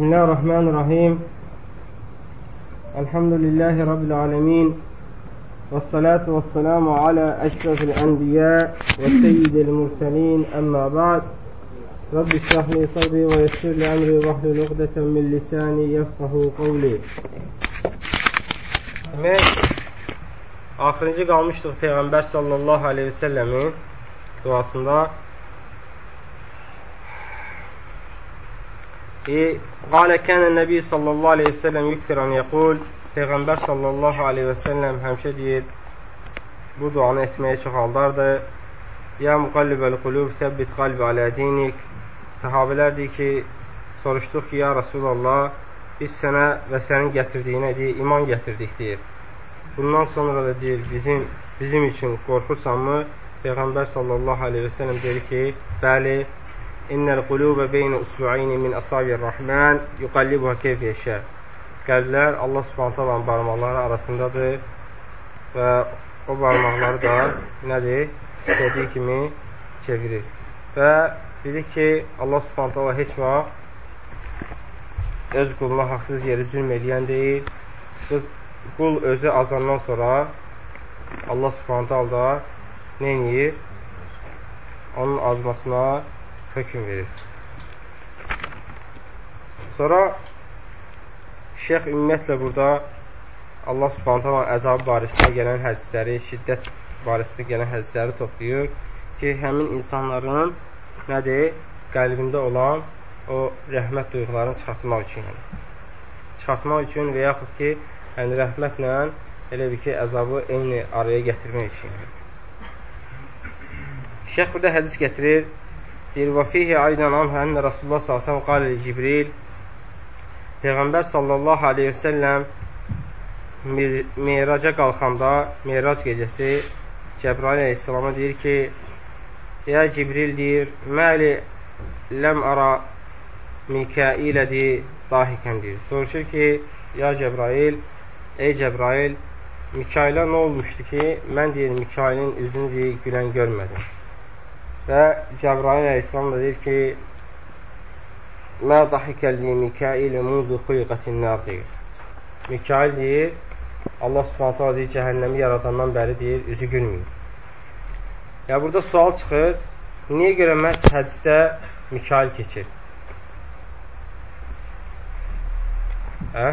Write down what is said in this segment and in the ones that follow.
بسم الله الرحمن الرحيم. الحمد لله رب العالمين. والصلاة والسلام على أشرف الأنبياء وسيد المرسلين أما بعد. رب اشرح لي صدري ويسر لي أمري واحلل عقدة من لساني يفقه قولي. Demək, axırıncı qalmışdıq Peyğəmbər sallallahu aleyhi ve səlləmin duasında. Qalə kənə nəbi sallallahu aleyhi ve səlləm yüktirən yəqul Peyğəmbər sallallahu aleyhi ve səlləm həmişə deyir bu duanı etməyə çoxaldardı. Ya müqallibəl qulub səbbit qalbi alə dinik Sahabələr deyir ki, soruşduq ki, ya Rasulallah, biz sənə və sənin gətirdiyinə deyir, iman gətirdik deyir. Bundan sonra da deyir, bizim, bizim üçün qorxursanmı? Peyğəmbər sallallahu aleyhi və sələm deyir ki, bəli, İnnəl qulubə beynə usbu'ayni min əsabir rəhmən yuqallibuha keyf yeşə. Qəlblər Allah subhanət olan barmaqları arasındadır və o barmaqları da nədir? İstədiyi kimi çevirir. Və dedik ki, Allah subhanət Allah heç vaxt öz quluna haqsız yeri zülm eləyən deyil. Qul özü azandan sonra Allah subhanət Allah nə edir? Onun azmasına hökm verir. Sonra şeyx ümumiyyətlə burada Allah subhanət Allah əzabı barəsində gələn hədisləri, şiddət barəsində gələn hədisləri toplayır ki, həmin insanların nədir? Qəlbində olan o rəhmət duyğularını çıxartmaq üçün. Yəni. Çıxartmaq üçün və yaxud ki, yəni rəhmətlə elə bir ki, əzabı eyni araya gətirmək üçün. Şeyx burada hədis gətirir. Deyir, və fihi aydan anhə ənə Rasulullah s.ə.v qalə Cibril Peyğəmbər sallallahu aleyhi və səlləm meyraca qalxanda, meyrac gecəsi Cəbrail əleyhissalama deyir ki, Ya Cibril deyir, məli ləm ara Mikailə deyir, dahikən deyir. Soruşur ki, ya Cəbrail, ey Cəbrail, Mikailə nə olmuşdu ki, mən deyir, Mikailin üzünü deyir, gülən görmədim. Və Cəbrail əleyhissalam da deyir ki, Mə dahikəlli Mikailə munzu xuyqətin nar deyir. Mikail deyir, Allah subhanətə deyir, cəhənnəmi yaradandan bəri deyir, üzü gülməyir. Ya burada sual çıxır, niyə görə məhz hədisdə Mikail keçir? Hə?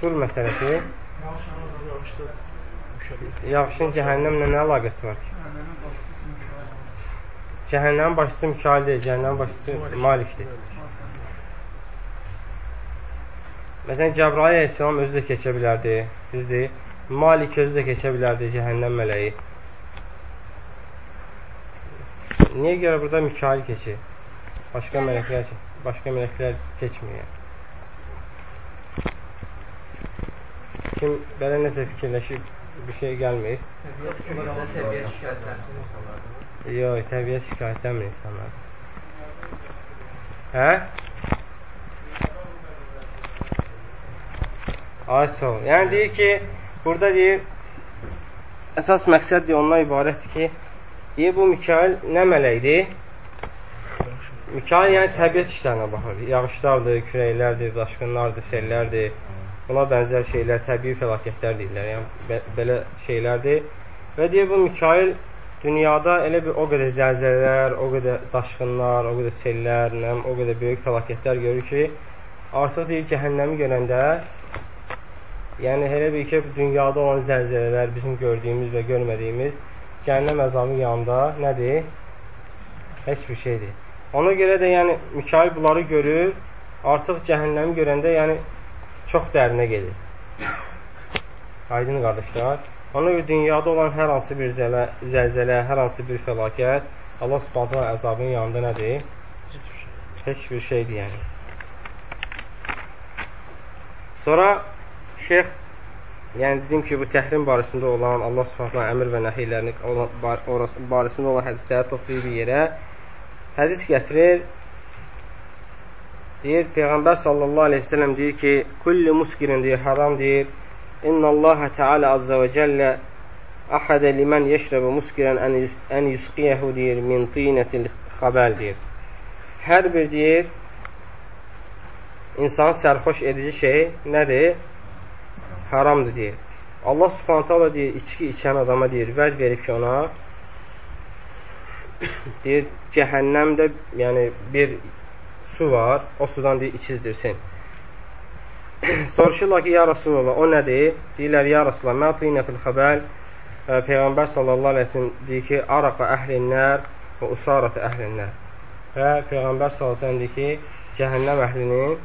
Sur məsələsi Yaxşın cəhənnəmlə nə əlaqəsi var ki? Cəhənnəmin başçısı Mikail deyil, cəhənnəmin başçısı Malikdir. Məsələn, Cəbrail əleyhissalam özü də keçə bilərdi, düzdür. Malik özü də keçə bilərdi, cəhənnəm mələyi. Niyə görə burada Mikail keçir? Başqa mələklər, başqa mələklər keçmir. Kim belə nəsə fikirləşib bir şey gəlmir. Yox, təbiət şikayətlənmir insanlar. Hə? Ay sağ ol. Yəni deyir ki, burada deyir, əsas məqsəd deyir, ondan ibarətdir ki, deyir, bu Mikail nə mələkdir? Mikail yəni təbiət işlərinə baxır. Yağışlardır, küləklərdir, daşqınlardır, sellərdir. Buna bənzər şeylər, təbii fəlakətlər deyirlər. Yəni be belə şeylərdir. Və deyir bu Mikail dünyada elə bir o qədər zəlzələlər, o qədər daşqınlar, o qədər sellər, nəm, o qədər böyük fəlakətlər görür ki, artıq deyir cəhənnəmi görəndə yəni elə bir ki, dünyada olan zəlzələlər, bizim gördüyümüz və görmədiyimiz cəhənnəm əzabı yanında nədir? Heç bir şeydir. Ona görə də yəni Mikail bunları görür, artıq cəhənnəmi görəndə yəni çox dərinə gedir. Aydın qardaşlar. Ona görə dünyada olan hər hansı bir zələ, zəlzələ, hər hansı bir fəlakət Allah Subhanahu əzabının yanında nədir? Heç bir şeydir yəni. Sonra şeyx yəni dedim ki, bu təhrim barəsində olan Allah Subhanahu əmr və nəhiylərini barəsində olan hədisləri toplayıb bir yerə hədis gətirir. Deyir, Peyğəmbər sallallahu aleyhi ve sellem deyir ki, kulli muskirin deyir, haram deyir. İnna Allah Teala azza və cəllə Əhədə limən yeşrəbə muskirən ən yusqiyəhu deyir, min tinətil xəbəl deyir. Hər bir deyir, insanı sərxoş edici şey nədir? Haramdır deyir. Allah subhanət hala deyir, içki içən adama deyir, vəd verib ki, ona deyir, cəhənnəmdə yəni bir su var, o sudan deyir, içizdirsin. Soruşurlar ki, ya Rasulullah, o nədir? Deyirlər, ya Rasulullah, mə tinə fil xəbəl Peyğəmbər sallallahu əleyhi və səlləm deyir ki, araqa əhlinlər və usarata əhlinlər. Və Peyğəmbər sallallahu əleyhi və səlləm deyir ki, cəhənnəm əhlinin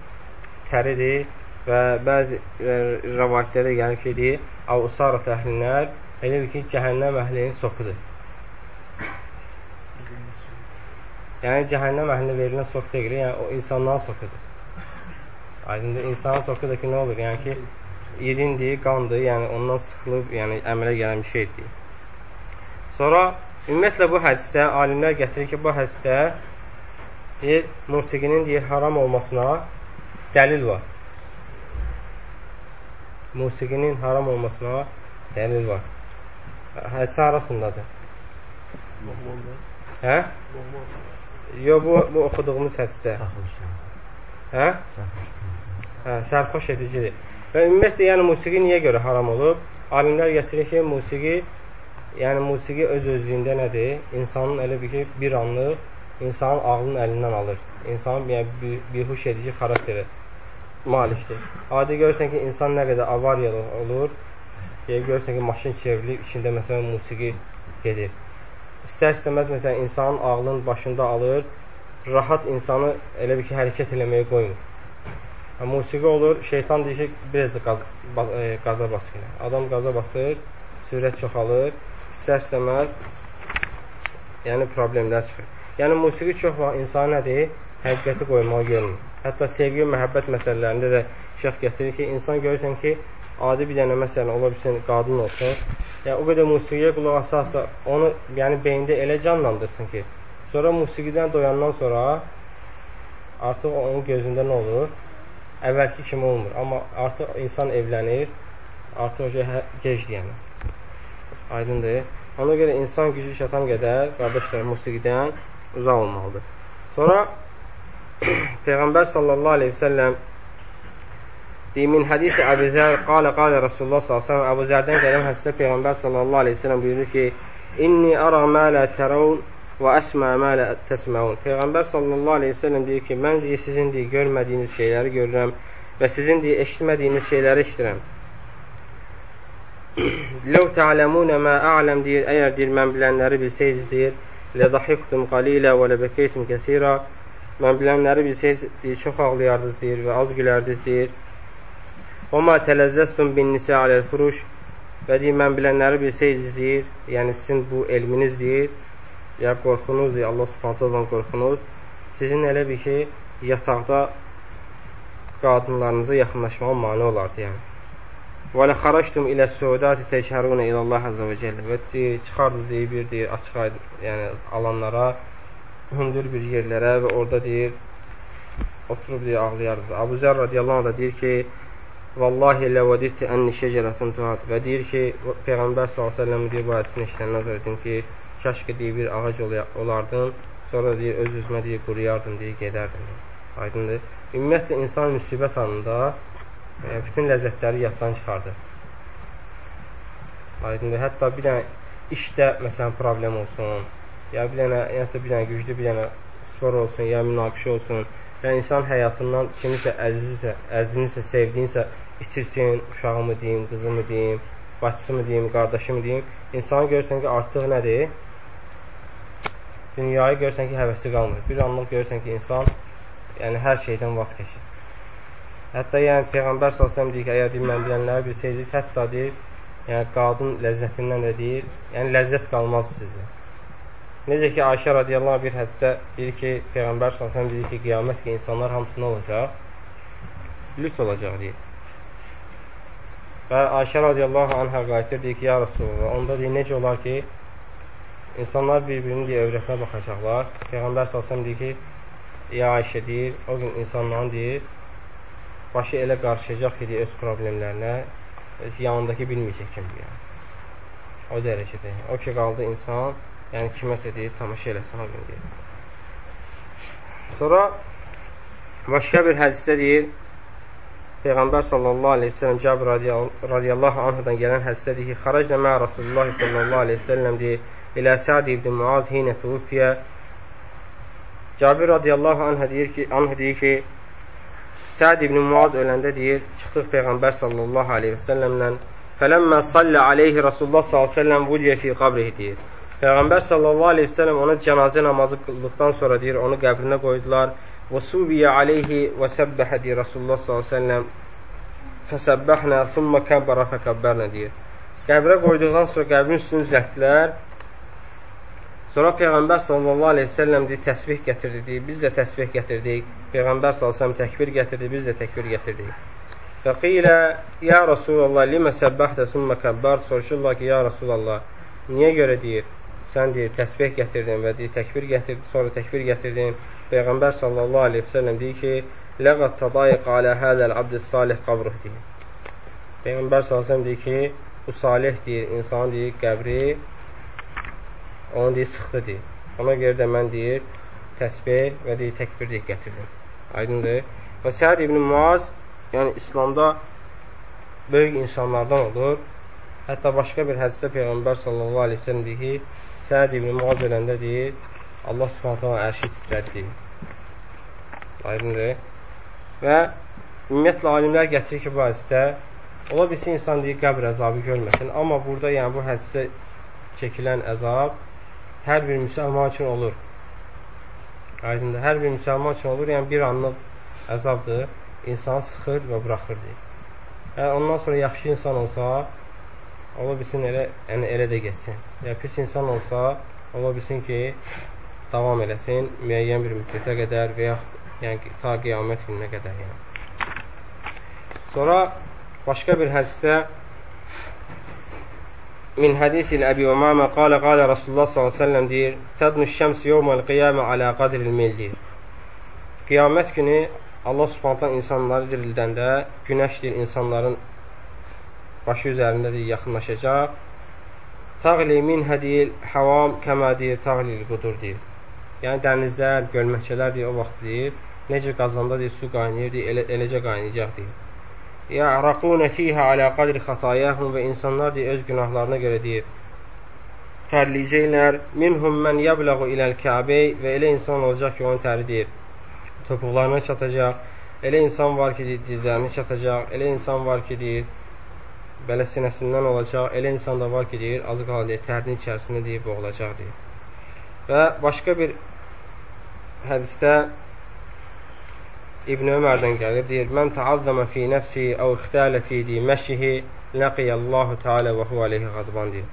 təridir və bəzi rəvayətlərdə gəlir ki, deyir, avsarat əhlinlər elə ki, cəhənnəm əhlinin soxudur. Yəni, cəhənnəm əhlinə verilən sox deyil, yəni o insanların soxudur. Aydındır, insanın soxu da ki, nə olur? Yəni ki, irindir, qandır, yəni ondan sıxılıb, yəni əmələ gələn bir şeydir. Sonra ümumiyyətlə bu hədisdə alimlər gətirir ki, bu hədisdə deyir, musiqinin deyir, haram olmasına dəlil var. Musiqinin haram olmasına dəlil var. Hədisə arasındadır. Hə? Yox, bu, bu oxuduğumuz hədisdə. Hə? Hə, sərxoş edicidir. Və ümumiyyətlə, yəni musiqi niyə görə haram olub? Alimlər gətirir ki, musiqi, yəni musiqi öz özlüyündə nədir? İnsanın elə bir ki, bir anlıq insanın ağlının əlindən alır. İnsanın yəni, bihuş edici xarakteri malikdir. Adi görürsən ki, insan nə qədər avariyalı olur, yəni, görürsən ki, maşın çevrilib, içində məsələn musiqi gedir. İstər-istəməz məsələn, insanın ağlının başında alır, rahat insanı elə bir ki, hərəkət eləməyə qoymur. Musiqi olur, şeytan deyir ki, biraz da qaz, e, qaza basır. Adam qaza basır, sürət çoxalır, istər-istəməz yəni problemlər çıxır. Yəni musiqi çox vaxt insan nədir? Həqiqəti qoymağa gəlmir. Hətta sevgi, məhəbbət məsələlərində də şəx gətirir ki, insan görürsən ki, adi bir dənə məsələn ola bilsin qadın olsun, yəni o qədər musiqiyə qulaq asarsa, onu yəni beyində elə canlandırsın ki, sonra musiqidən doyandan sonra artıq onun gözündə nə olur? əvvəlki kimi olmur. Amma artıq insan evlənir, artıq hə, gecdir yəni. Aydındır. Ona görə insan gücü çatan qədər qardaşlar musiqidən uzaq olmalıdır. Sonra Peyğəmbər sallallahu aleyhi ve sellem min hədisi Əbu Zər qalə qalə Rasulullah sallallahu Əbu Zərdən gələn hədisdə Peyğəmbər sallallahu aleyhi ve sellem buyurur ki, İnni ara mə lə tərəun və əsmə mələ təsməun. Peyğəmbər sallallahu aleyhi ve sellem deyir ki, mən deyir, sizin deyir, görmədiyiniz şeyləri görürəm və sizin deyir, eşitmədiyiniz şeyləri eşitirəm. Ləv tə'ləmunə mə a'ləm deyir, əgər deyir, mən bilənləri bilsəyiz deyir, lədahiqtum qalilə və ləbəkeytum kəsira mən bilənləri bilsəyiz deyir, çox ağlayardınız deyir və az gülərdiniz deyir. Və mə tələzzəstum bin nisə aləl furuş və deyir, mən bilənləri bilsəyiz deyir, yəni sizin bu elminiz deyir, ya qorxunuz, ya Allah subhanətə olan qorxunuz sizin elə bir ki, yataqda qadınlarınıza yaxınlaşmağa mani olardı, yəni. Və lə xaraştum ilə suudati təşhərunə ilallah azə və cəllə və deyir, çıxardınız deyir, bir deyir, açıq yəni alanlara, hündür bir yerlərə və orada deyir, oturub deyir, ağlayardınız. Abu Zər radiyallahu anh da deyir ki, Vallahi lə vədidti ənni şəcərətun tuhat və deyir ki, Peyğəmbər s.ə.v deyir, bu hədisini işləndən sonra dedim ki, Kaş ki, deyir, bir ağac olardın, sonra deyir, öz üzmə deyir, quruyardın, deyir, gedərdin. Aydındır. Ümumiyyətlə, insan müsibət anında e, bütün ləzzətləri yaddan çıxardır. Aydındır. Hətta bir dənə işdə, məsələn, problem olsun, ya bir dənə, yəni bir dənə güclü bir dənə spor olsun, ya münaqişə olsun, və insan həyatından kimisə əzizsə, əzizinisə, sevdiyinsə itirsin, uşağımı deyim, qızımı deyim, bacısımı deyim, qardaşımı deyim, insanı görürsən ki, artıq nədir? dünyayı görürsən ki, həvəsi qalmır. Bir anlıq görürsən ki, insan yəni hər şeydən vaz keçir. Hətta yəni Peyğəmbər sallallahu deyir ki, əgər deyir, mən bilənləri bilsəydiniz, hətta deyir, yəni qadın ləzzətindən də deyir, yəni ləzzət qalmaz sizdə. Necə ki, Ayşə radiyallahu bir hədisdə deyir ki, Peyğəmbər sallallahu deyir ki, qiyamət ki, insanlar hamısı nə olacaq? Lüks olacaq deyir. Və Ayşə radiyallahu anhə qayıtır, deyir ki, ya Rasulullah, onda deyir, necə olar ki, İnsanlar bir-birinin deyir, övrətinə baxacaqlar. Peyğəmbər s.ə.v deyir ki, ya Ayşə deyir, o gün insanların deyir, başı elə qarışacaq ki, deyir, öz problemlərinə, yanındakı bilməyəcək kimdir. Yəni. O dərəcədə. O ki, qaldı insan, yəni kiməsə deyir, tamaşa eləsin o gün deyir. Sonra başqa bir hədisdə deyir, Peyğəmbər sallallahu aleyhi ve sellem Cabir radiyallahu anhudan gələn hədisdə deyir ki, xaracna mə Rasulullah sallallahu aleyhi ve sellem deyir, ilə Sa'd ibn Muaz hinə tufiyə Cabir radiyallahu anh deyir ki, anh deyir ki, Sa'd ibn Muaz öləndə deyir, çıxdıq Peyğəmbər sallallahu aleyhi və səlləmlə Fələmmə sallə aleyhi Rasulullah s.ə.v vudiyə fi qabrihi deyir. Peyğəmbər sallallahu aleyhi və səlləm ona cənazə namazı qıldıqdan sonra deyir, onu qəbrinə qoydular. Və suviyə aleyhi və səbbəhə deyir Rasulullah s.ə.v fəsəbbəhnə thumma kəbbərə fəkəbbərnə deyir. Qəbrə qoyduqdan sonra qəbrin üstünü düzəltdilər. Sonra Peyğəmbər sallallahu aleyhi və səlləm deyir, təsbih gətirdi, biz də təsbih gətirdik. Peyğəmbər sallallahu aleyhi və səlləm təkbir gətirdi, biz də təkbir gətirdik. Fəqilə, ya Rasulallah, limə səbbəhtə sümmə kəbbar, soruşurlar ki, ya Rasulallah, niyə görə deyir, sən deyir, təsbih gətirdin və deyir, təkbir gətirdin, sonra təkbir gətirdin. Peyğəmbər sallallahu aleyhi və səlləm deyir ki, ləqət tadayiq alə hədəl abdüs salih qabruh deyir. Peyğəmbər sallallahu aleyhi deyir ki, bu salih deyir, insan deyir, qəbri, onu deyir, sıxdı deyir. Ona görə də mən deyir, təsbih və deyir, təkbir deyir, gətirdim. Aydındır. Və Səhər ibn Muaz yəni İslamda böyük insanlardan olur. Hətta başqa bir hədisdə Peyğəmbər sallallahu aleyhi ve sellem deyir ki, Səd ibn Muaz öləndə deyir, Allah subhanətə ərşi titrədi. Aydındır. Və ümumiyyətlə alimlər gətirir ki, bu hədisdə ola bilsin insan deyir, qəbr əzabı görməsin. Amma burada yəni bu hədisdə çəkilən əzab hər bir müsəlman üçün olur. Aydındır. Hər bir müsəlman üçün olur. Yəni bir anlıq əzabdır insanı sıxır və buraxır deyir. Yəni, ondan sonra yaxşı insan olsa, ola bilsin elə, yəni, elə də geçsin. Yəni, pis insan olsa, ola bilsin ki, davam eləsin müəyyən bir müddətə qədər və yaxud yəni, ta qiyamət gününə qədər. Yəni. Sonra başqa bir hədisdə min hadisil Əbi Umamə qalə qalə Rasulullah s.ə.v deyir Tədnü şəms yevməl qiyamə alə qadril mil deyir. Qiyamət günü Allah subhanətən insanları dirildəndə günəş deyir, insanların başı üzərində deyir, yaxınlaşacaq. Tağli min hədiyil havam kəmə deyir, tağlil qudur deyir. Yəni dənizlər, gölməkçələr deyir, o vaxt deyir, necə qazanda deyir, su qaynayır, deyir, elə, eləcə qaynayacaq deyir. Ya'raquna fiha ala qadri xatayahum və insanlar deyir, öz günahlarına görə deyir, tərliyəcəklər. Minhum mən yəbləğu iləl Kəbəy və elə insan olacaq ki, onun təri deyir topuqlarına çatacaq. Elə insan var ki, dizlərini çatacaq. Elə insan var ki, deyir, belə sinəsindən olacaq. Elə insan da var ki, deyir, azı qala deyir, tərinin içərisində deyir, boğulacaq deyir. Və başqa bir hədisdə İbn Ömərdən gəlir, deyir, Mən təazzəmə fi nəfsi əv ixtələ fi di məşihi ləqiyəllahu teala və hu aleyhi qadban deyir.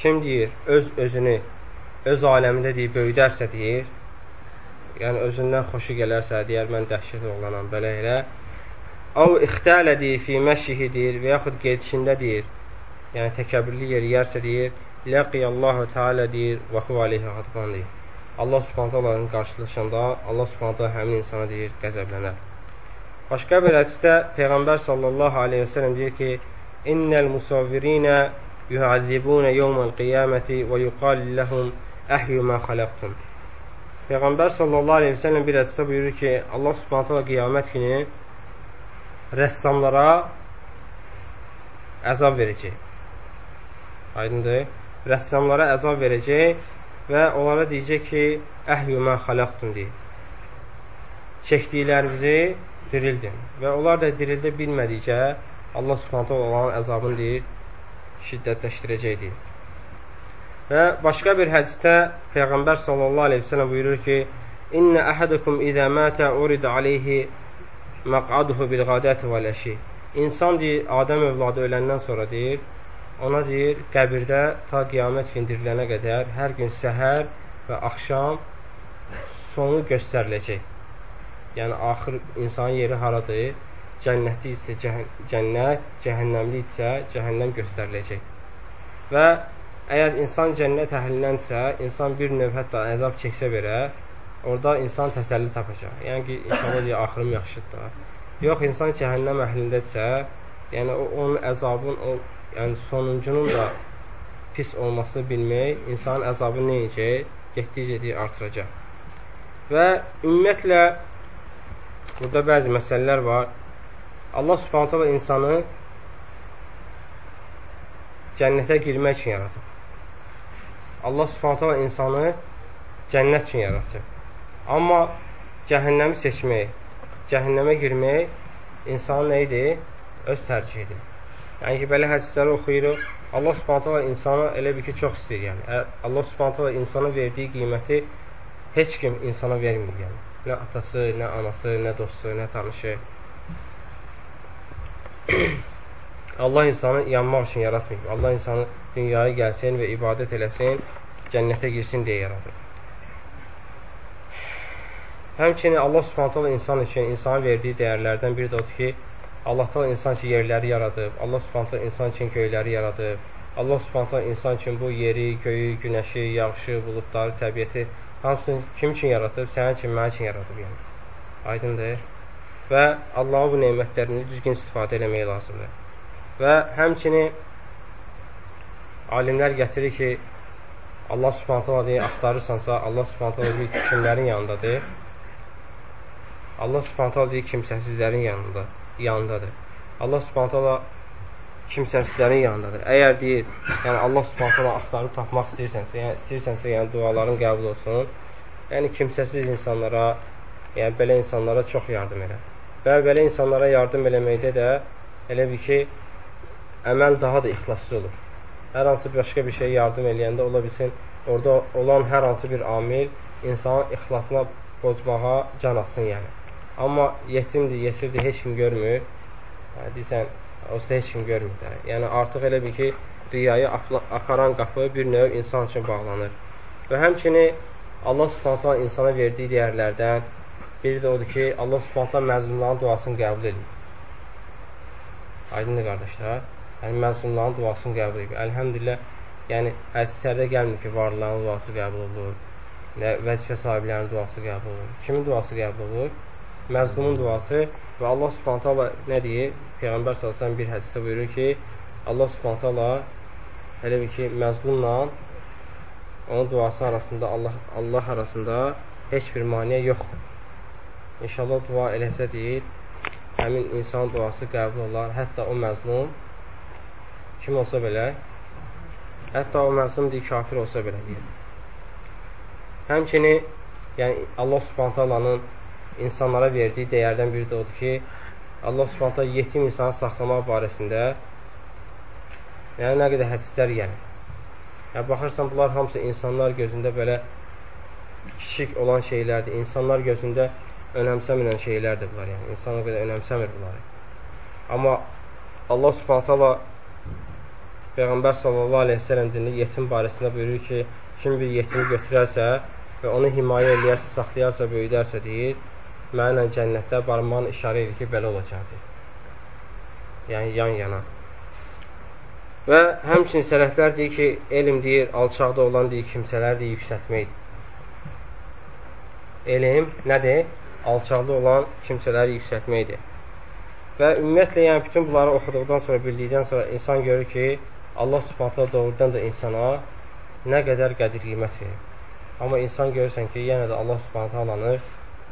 Kim deyir, öz özünü, öz aləmində deyir, böyüdərsə deyir, yəni özündən xoşu gələrsə, deyər, mən dəhşət oğlanam, belə elə. Av ixtələ deyir, fi məşihi deyir və yaxud gedişində deyir, yəni təkəbbürlü yer yersə deyir, ləqiyallahu teala deyir, və hu aleyhi qadban deyir. Allah subhanətə Allahın qarşılaşanda Allah subhanətə həmin insana deyir, qəzəblənər. Başqa bir hədisdə Peyğəmbər sallallahu aleyhi və sələm deyir ki, İnnəl musavvirinə yuhəzzibunə yevməl qiyaməti və yuqal ləhum əhyu mə xaləqtum. Peyğəmbər sallallahu aleyhi ve sellem bir hədisdə buyurur ki, Allah subhanətə və qiyamət günü rəssamlara əzab verəcək. Aydındır. Rəssamlara əzab verəcək və onlara deyəcək ki, əhlümə xaləqtum deyir. Çəkdiklərinizi dirildin. Və onlar da dirildə bilmədikcə Allah subhanətə olan əzabını deyir, şiddətləşdirəcək deyir. Və başqa bir hədisdə Peyğəmbər sallallahu aleyhi ve sellem buyurur ki, İnnə əhədukum izə mətə urid aleyhi məqaduhu bil qadəti və ləşi. İnsan deyir, Adəm övladı öləndən sonra deyir, ona deyir, qəbirdə ta qiyamət gün dirilənə qədər hər gün səhər və axşam sonu göstəriləcək. Yəni, axır insanın yeri haradır? Cənnətli isə cənnət, cəhənnəmli isə cəhənnəm göstəriləcək. Və Əgər insan cənnət əhlindənsə, insan bir növ hətta əzab çəksə belə, orada insan təsəlli tapacaq. Yəni ki, inşallah deyə axırım yaxşıdır. Yox, insan cəhənnəm əhlindədirsə, yəni o, onun əzabın, o, yəni sonuncunun da pis olmasını bilmək insanın əzabını neyəcək? Getdikcə artıracaq. Və ümumiyyətlə burada bəzi məsələlər var. Allah subhanət hala insanı cənnətə girmək üçün yaradıb. Allah subhanət hala insanı cənnət üçün yaratıb. Amma cəhənnəmi seçmək, cəhənnəmə girmək insanın nə idi? Öz tərcihidir. Yəni ki, belə hədisləri oxuyuruq. Allah subhanət hala insanı elə bir ki, çox istəyir. Yəni. Allah subhanət hala insana verdiyi qiyməti heç kim insana vermir. Yəni. Nə atası, nə anası, nə dostu, nə tanışı. Allah insanı yanmaq üçün yaratmayıb. Allah insanı dünyaya gəlsin və ibadət eləsin, cənnətə girsin deyə yaradıb. Həmçinin Allah subhanətələ insan üçün insana verdiyi dəyərlərdən biri də odur ki, Allah da insan üçün yerləri yaradıb, Allah subhanətələ insan üçün göyləri yaradıb, Allah subhanətələ insan üçün bu yeri, göyü, günəşi, yağışı, buludları, təbiəti hamısını kim üçün yaradıb? Sənin üçün, mənim üçün yaradıb yəni. Aydındır. Və Allahın bu neymətlərini düzgün istifadə eləmək lazımdır. Və həmçinin alimlər gətirir ki, Allah subhanətələ deyə axtarırsansa, Allah subhanətələ deyir ki, kimlərin yanındadır? Allah subhanətələ deyir kimsəsizlərin yanında, yanındadır. Allah subhanətələ kimsəsizlərin yanındadır. Əgər deyir, yəni Allah subhanətələ axtarıb tapmaq istəyirsənsə, yəni istəyirsənsə, yəni duaların qəbul olsun, yəni kimsəsiz insanlara, yəni belə insanlara çox yardım elə. Və belə insanlara yardım eləməkdə də elə bir ki, əməl daha da ixlaslı olur. Hər hansı başqa bir şey yardım eləyəndə ola bilsin, orada olan hər hansı bir amil insanın ixlasına pozmağa can atsın yəni. Amma yetimdir, yesirdir, heç kim görmür. Deyirsən, olsa heç kim görmür də. Yəni, artıq elə bir ki, riyaya axaran qapı bir növ insan üçün bağlanır. Və həmçini Allah subhanətlə insana verdiyi dəyərlərdən biri də odur ki, Allah subhanətlə məzlumların duasını qəbul edir. Aydındır qardaşlar. Yəni, məzunların duasını qəbul edir. Əlhəmdülillah, yəni, hədislərdə gəlmir ki, varlıların duası qəbul olur, vəzifə sahiblərinin duası qəbul olur. Kimin duası qəbul olur? Məzlumun duası və Allah subhanət hala nə deyir? Peyğəmbər salsan bir hədisdə buyurur ki, Allah subhanət hala elə bir ki, məzlumla onun duası arasında, Allah, Allah arasında heç bir maniyə yoxdur. İnşallah dua eləsə deyir, həmin insan duası qəbul olar, hətta o məzlum kim olsa belə, hətta o məsum deyil, kafir olsa belə deyir. Həmçini, yəni Allah subhantalanın insanlara verdiyi dəyərdən biri də odur ki, Allah subhantala yetim insanı saxlamaq barəsində yəni nə qədər hədislər yəni. Yəni, baxırsan, bunlar hamısı insanlar gözündə belə kiçik olan şeylərdir. İnsanlar gözündə önəmsəməyən şeylərdir bunlar. Yəni, insan o qədər önəmsəmir bunları. Amma Allah subhanətələ Peyğəmbər sallallahu aleyhi ve sellem dinli yetim barəsində buyurur ki, kim bir yetimi götürərsə və onu himayə eləyərsə, saxlayarsa, böyüdərsə deyir, mənlə cənnətdə barmağın işarə edir ki, belə olacaq deyir. Yəni, yan-yana. Və həmçinin sələflər deyir ki, elm deyir, alçaqda olan deyir, kimsələr deyir, yüksətməkdir. Elm nədir? Alçaqda olan kimsələri yüksətməkdir. Və ümumiyyətlə, yəni bütün bunları oxuduqdan sonra, bildikdən sonra insan görür ki, Allah subhanətlə doğrudan da insana nə qədər qədir qiymət verir. Amma insan görürsən ki, yenə də Allah subhanətləni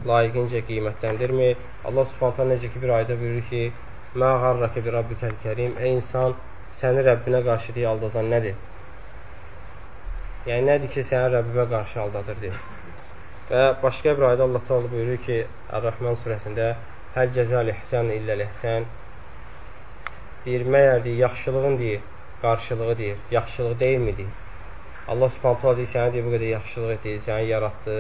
layiqincə qiymətləndirmir. Allah subhanətlə necə ki, bir ayda buyurur ki, Mə qarrəkə bir Rabbikəl kərim Ey insan, səni Rəbbinə qarşı deyə aldadan nədir? Yəni, nədir ki, səni Rəbbimə qarşı aldadır, deyir. Və başqa bir ayda Allah Teala buyurur ki, Ər-Rəhman surəsində Həl cəzəl ihsən illəl ihsən deyir, məyər deyir, yaxşılığın deyir, qarşılığı deyir, yaxşılıq deyilmi deyir. Allah subhanətlə deyir, sənə deyir, bu qədər yaxşılıq etdi, səni yaratdı,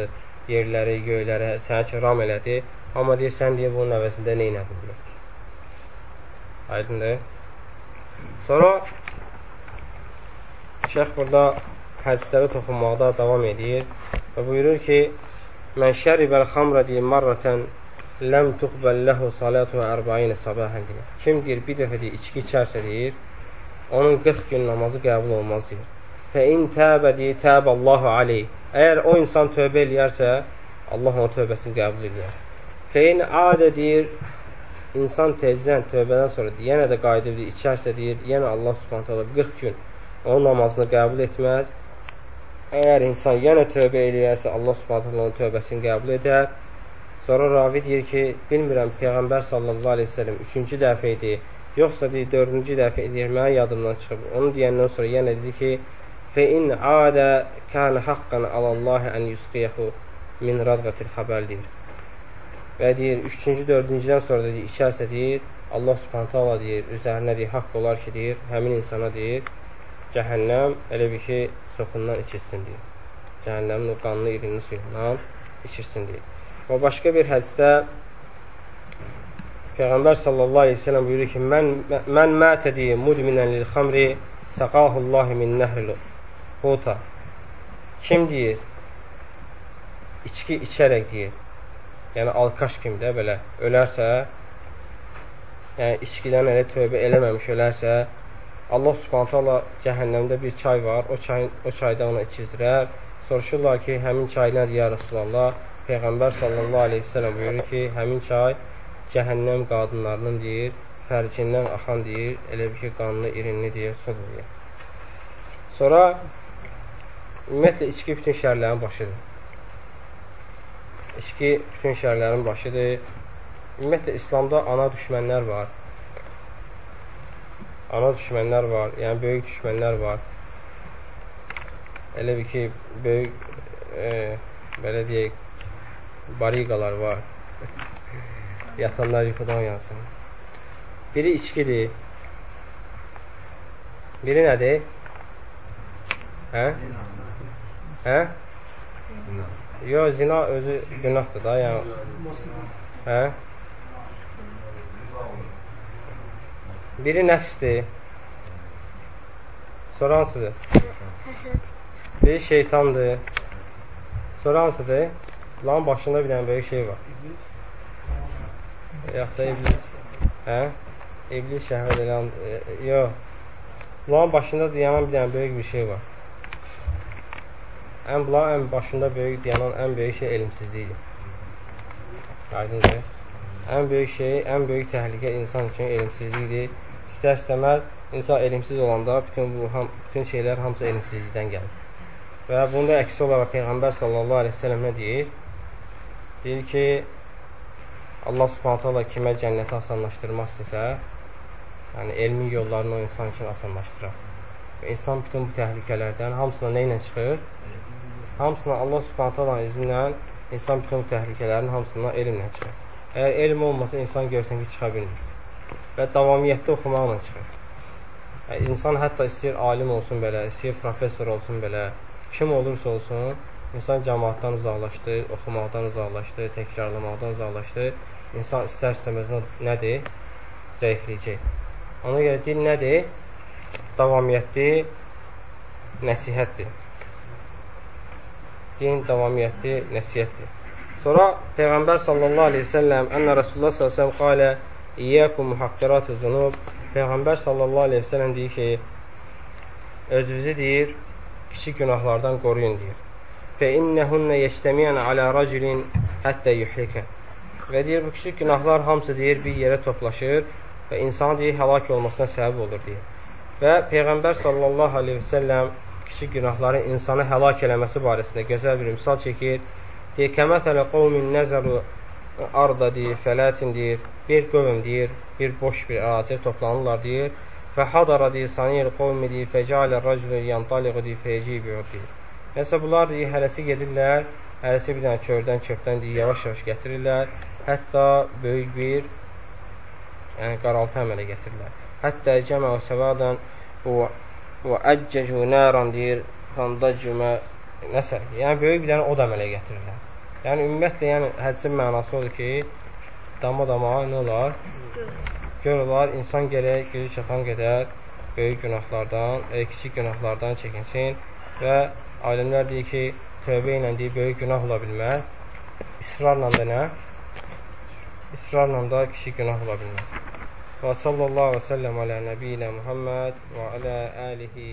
yerləri, göyləri, sənə ki, ram elədi. Amma deyir, sən deyir, bunun əvəzində nə inədin deyir. Aydındır. Sonra şeyx burada hədislərə toxunmaqda davam edir və buyurur ki, Mən şəribəl xamrə deyir, marrətən ləm tuqbəl ləhu salatu ərba'inə sabahən deyir. Kim deyir, bir dəfə deyir, içki içərsə deyir, onun 40 gün namazı qəbul olmaz deyir. Fə in təbədi təballahu aleyh. Əgər o insan tövbə eləyərsə, Allah onun tövbəsini qəbul edir. Fə in adə deyir, insan tezdən tövbədən sonra deyir, yenə də qayıdır deyir, içərsə deyir, yenə Allah subhanət hala 40 gün onun namazını qəbul etməz. Əgər insan yenə tövbə eləyərsə, Allah Subhanahu onun tövbəsini qəbul edər. Sonra ravi deyir ki, bilmirəm Peyğəmbər sallallahu əleyhi və səlləm 3-cü dəfə idi, yoxsa deyir 4-cü dəfə idi, mənim yadımdan çıxıb. Onu deyəndən sonra yenə dedi ki, "Fe in ada kana haqqan alallahi an yusqiyahu min radqatil xəbər" deyir. Və deyir 3-cü, 4-cüdən sonra deyir, içərsə deyir, Allah Subhanahu taala deyir, üzərinə deyir, haqq olar ki, deyir, həmin insana deyir, cəhənnəm elə bir ki, soxundan içirsin deyir. Cəhənnəmin o qanlı irini suyundan içirsin deyir. Və başqa bir hədisdə Peyğəmbər sallallahu əleyhi və səlləm buyurur ki: "Mən mən mətədi mudminən lil xamri saqahullahu min nəhril huta." Kim deyir? İçki içərək deyir. Yəni alkaş kimi də belə ölərsə, yəni içkidən elə tövbə eləməmiş ölərsə, Allah Subhanahu taala cəhənnəmdə bir çay var. O çayın o çayda onu içizdirər. Soruşurlar ki, həmin çay nədir ya Rasulullah? Peyğəmbər sallallahu əleyhi və səlləm buyurur ki, həmin çay cəhənnəm qadınlarının deyir, fərcindən axan deyir, elə bir ki, qanlı, irinli deyir, sudur deyir. Sonra ümumiyyətlə içki bütün şərlərin başıdır. İçki bütün şərlərin başıdır. Ümumiyyətlə İslamda ana düşmənlər var ana düşmənlər var, yəni böyük düşmənlər var. Elə bir ki, böyük e, belə deyək, bariqalar var. Yatanlar yuxudan yansın. Biri içkidir. Biri nədir? Hə? Hə? Yox, zina özü günahdır da, yəni. Hə? Biri nəfsdir. Sonra hansıdır? Biri şeytandır. Sonra hansıdır? Lan başında bir dənə böyük şey var. Yaxud da iblis. Hə? İblis şəhvət edən... E, yox. Bunların başında dayanan bir dənə böyük bir şey var. Ən bunların ən başında böyük dayanan ən böyük şey elmsizlikdir. Aydındır. Ən böyük şey, ən böyük təhlükə insan üçün elmsizlikdir istər-istəməz insan elmsiz olanda bütün bu ham, bütün şeylər hamısı elmsizlikdən gəlir. Və bunda əksi olaraq Peyğəmbər sallallahu əleyhi və səlləm nə deyir? Deyir ki, Allah Subhanahu taala kimə cənnəti asanlaşdırmaq istəsə, yəni elmi yollarını o insan üçün asanlaşdırar. Və insan bütün bu təhlükələrdən hamısına nə ilə çıxır? Hamısına Allah Subhanahu taala izni ilə insan bütün bu təhlükələrin hamısından elmlə çıxır. Əgər elm olmasa insan görsən ki, çıxa bilmir və davamiyyətdə oxumaqla çıxır. Yəni, insan hətta istəyir alim olsun belə, istəyir professor olsun belə, kim olursa olsun, insan cəmaatdan uzaqlaşdı, oxumaqdan uzaqlaşdı, təkrarlamaqdan uzaqlaşdı. İnsan istər-istəməz nədir? Zəifləyəcək. Ona görə dil nədir? Davamiyyətli nəsihətdir. Din davamiyyətli nəsihətdir. Sonra Peyğəmbər sallallahu aleyhi ve sellem ənə Rasulullah sallallahu aleyhi ve sellem qalə İyyəkum muhaqqiratı zunub Peyğəmbər sallallahu aleyhi ve sellem deyir ki, özünüzü deyir, kiçik günahlardan qoruyun deyir. Fə innəhunnə yəstəmiyən alə racilin həttə yuhlikə. Və deyir, bu kiçik günahlar hamısı deyir, bir yerə toplaşır və insan deyir, həlak olmasına səbəb olur deyir. Və Peyğəmbər sallallahu aleyhi ve sellem kiçik günahların insanı həlak eləməsi barəsində gözəl bir misal çəkir. Deyir, kəmətələ qovmin nəzəru arda deyir, fələtin deyir, bir qövm deyir, bir boş bir əraziyə toplanırlar deyir. Fəhadara deyir, saniyel qovmi deyir, fəcalə rəcülü yantaliqı deyir, fəycibi deyir. Nəsə bunlar deyir, hərəsi gedirlər, hərəsi bir dənə kördən, çöpdən deyir, yavaş-yavaş gətirirlər. Hətta böyük bir yəni qaraltı əmələ gətirirlər. Hətta cəmə və səvadan və əccəcu nəran deyir, fandacümə nəsə, yəni böyük bir dənə od əmələ gətirirlər. Yəni ümumiyyətlə, yəni hədisin mənası odur ki, dama-dama nə olar? Gör olar, insan gələk, gözü çatan qədər böyük günahlardan, e, kiçik günahlardan çəkinsin və alimlər deyir ki, tövbə ilə deyir, böyük günah ola bilməz. İsrarla da nə? İsrarla da kiçik günah ola bilməz. Və sallallahu və səlləm alə nəbiyyə Muhammed və alə alihi